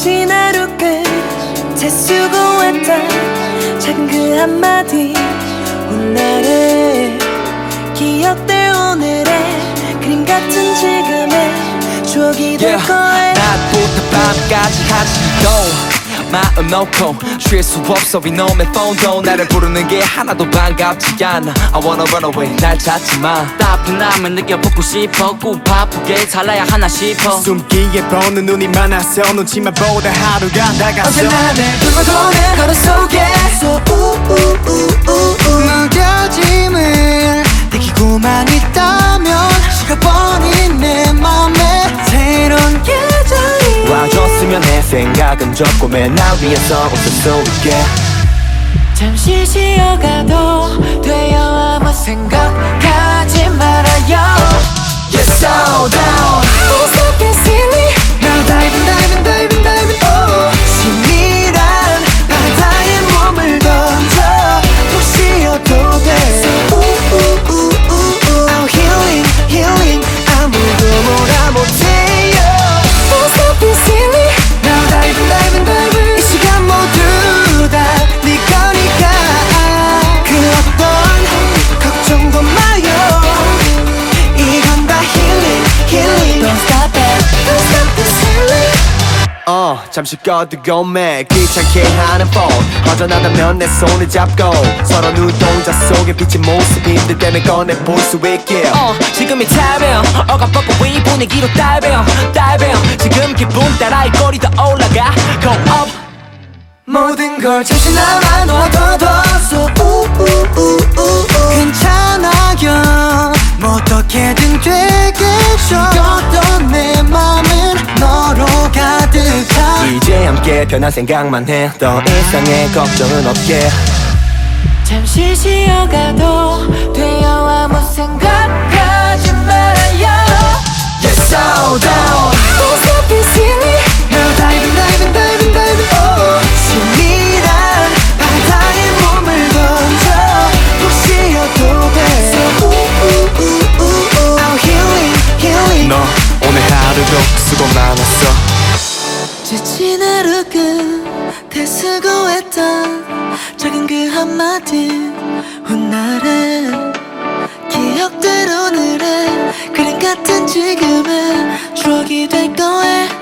지친 하루 끝 재수고했던 작은 그 한마디 오늘의 기억될 오늘의 그림 같은 지금의 추억이 될 yeah. 거야 낮부터 밤까지 같이도 마음 놓고 쉴 수 없어 이놈의 폰도 나를 부르는 게 하나도 반갑지 않아. I wanna run away. 날 찾지 마. 따분함을 느껴보고 싶어. 꼭 바쁘게 살아야 하나 싶어. 숨기에 보는 눈이 많아서 눈치만 보다 하루가 다가서 언제나 날 불러도는 걸음 속에서 우우우우 접고 맨날 위에서 웃을 수 있게. 잠시 쉬어가도 돼요 아무 생각하지 말아요. You're so down 어 잠시 꺼두고 매 귀찮게 하는 폰 허전하다면 내 손을 잡고 서로 눈동자 속에 비친 모습 힘들 때면 꺼내 볼 수 있게 어 지금이 타이밍 어가뻗고 위 분위기로 다이빙 다이빙 지금 기분 따라 이 꼬리 더 올라가. Go up 모든 걸 잠시나마 놓아둬서 우우우우우. 괜찮아요. 뭐 어떻게든 되겠죠. 이것도 내 맘은 너로 이제 함께 변한 생각만 해 더 이상의 걱정은 없게 잠시 쉬어가도 돼요 아무 생각하지 말아요 You're so down It's okay silly Now diving diving diving diving oh 치밀한 바다에 몸을 던져 푹 쉬어도 돼 우우우우우 I'm healing healing 너 오늘 하루도 수고 많았어 지친 하루 끝에 수고했던 작은 그 한마디. 훗날에 기억들 오늘의 그림 같은 지금의 추억이 될 거야